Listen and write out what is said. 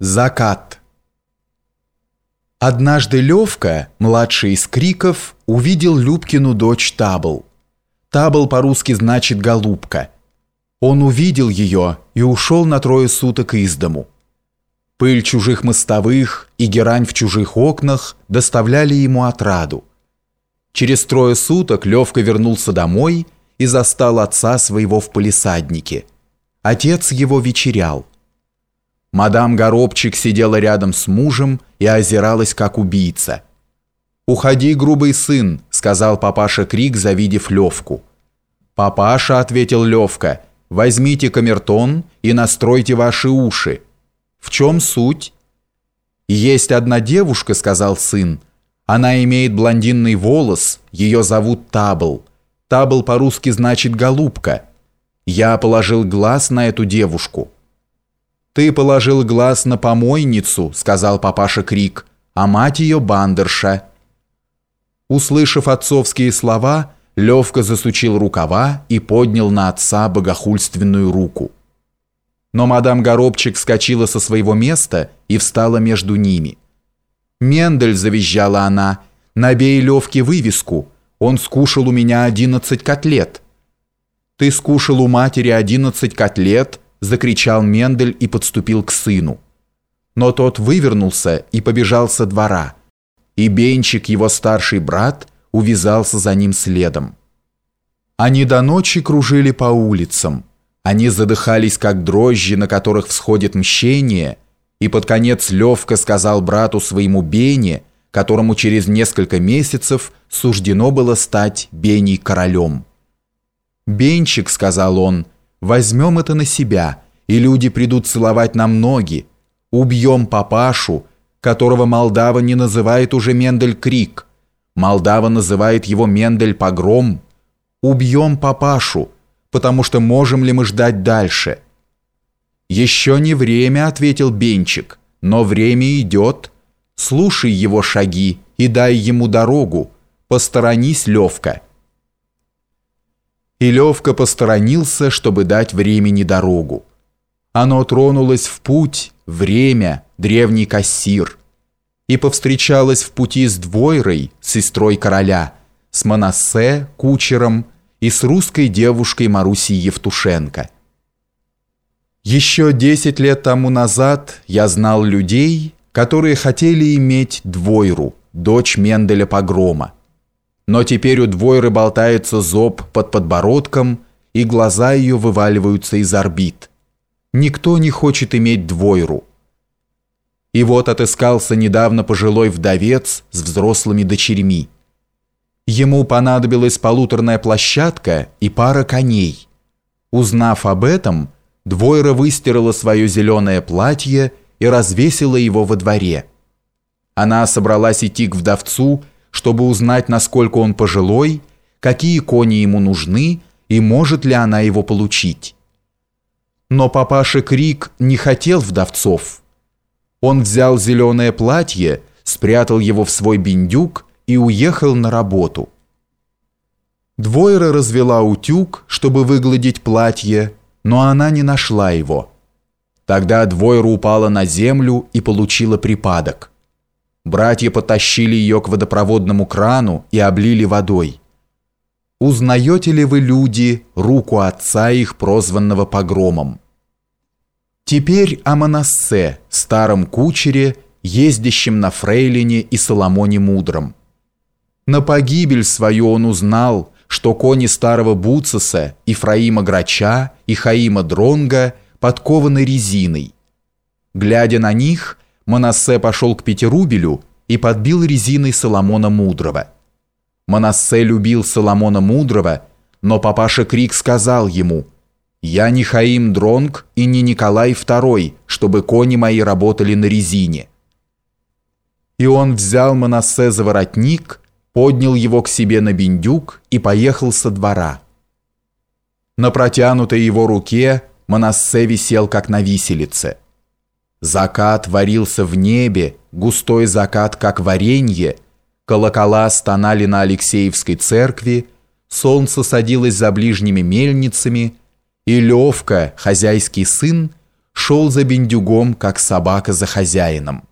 Закат. Однажды Левка, младший из криков, увидел Любкину дочь Табл. Табл по-русски значит «голубка». Он увидел ее и ушел на трое суток из дому. Пыль чужих мостовых и герань в чужих окнах доставляли ему отраду. Через трое суток Левка вернулся домой и застал отца своего в полисаднике. Отец его вечерял. Мадам Горобчик сидела рядом с мужем и озиралась как убийца. «Уходи, грубый сын», — сказал папаша Крик, завидев Левку. «Папаша», — ответил Левка, — «возьмите камертон и настройте ваши уши». «В чем суть?» «Есть одна девушка», — сказал сын. «Она имеет блондинный волос, ее зовут Табл. Табл по-русски значит «голубка». Я положил глаз на эту девушку». «Ты положил глаз на помойницу», — сказал папаша Крик, «а мать ее бандерша». Услышав отцовские слова, Левка засучил рукава и поднял на отца богохульственную руку. Но мадам Горобчик вскочила со своего места и встала между ними. «Мендель», — завизжала она, — «набей Левке вывеску, он скушал у меня одиннадцать котлет». «Ты скушал у матери одиннадцать котлет», — закричал Мендель и подступил к сыну. Но тот вывернулся и побежал со двора, и Бенчик, его старший брат, увязался за ним следом. Они до ночи кружили по улицам, они задыхались, как дрожжи, на которых всходит мщение, и под конец Левка сказал брату своему Бене, которому через несколько месяцев суждено было стать Беней королем. «Бенчик», — сказал он, — Возьмем это на себя, и люди придут целовать нам ноги. Убьем папашу, которого Молдава не называет уже Мендель Крик. Молдава называет его Мендель Погром. Убьем папашу, потому что можем ли мы ждать дальше? Еще не время, ответил Бенчик, но время идет. Слушай его шаги и дай ему дорогу. Посторонись, Левка. И Левка посторонился, чтобы дать времени дорогу. Оно тронулось в путь, время, древний кассир. И повстречалось в пути с Двойрой, сестрой короля, с Манассе, кучером и с русской девушкой Марусей Евтушенко. Еще десять лет тому назад я знал людей, которые хотели иметь Двойру, дочь Менделя Погрома. Но теперь у двойры болтается зоб под подбородком, и глаза ее вываливаются из орбит. Никто не хочет иметь двойру. И вот отыскался недавно пожилой вдовец с взрослыми дочерьми. Ему понадобилась полуторная площадка и пара коней. Узнав об этом, Двойра выстирала свое зеленое платье и развесила его во дворе. Она собралась идти к вдовцу, чтобы узнать, насколько он пожилой, какие кони ему нужны и может ли она его получить. Но папаша Крик не хотел вдовцов. Он взял зеленое платье, спрятал его в свой биндюк и уехал на работу. Двойра развела утюг, чтобы выгладить платье, но она не нашла его. Тогда Двойра упала на землю и получила припадок. Братья потащили ее к водопроводному крану и облили водой. Узнаете ли вы, люди, руку отца их, прозванного погромом? Теперь о Манассе, старом кучере, ездящем на Фрейлине и Соломоне Мудром. На погибель свою он узнал, что кони старого Буцеса, Ифраима Грача и Хаима Дронга подкованы резиной. Глядя на них, Манассе пошел к Петерубелю и подбил резиной Соломона Мудрого. Манассе любил Соломона Мудрого, но папаша Крик сказал ему «Я не Хаим Дронг и не Николай II, чтобы кони мои работали на резине». И он взял Манассе за воротник, поднял его к себе на биндюк и поехал со двора. На протянутой его руке Манассе висел как на виселице – Закат варился в небе, густой закат, как варенье, колокола стонали на Алексеевской церкви, солнце садилось за ближними мельницами, и Левка, хозяйский сын, шел за бендюгом, как собака за хозяином.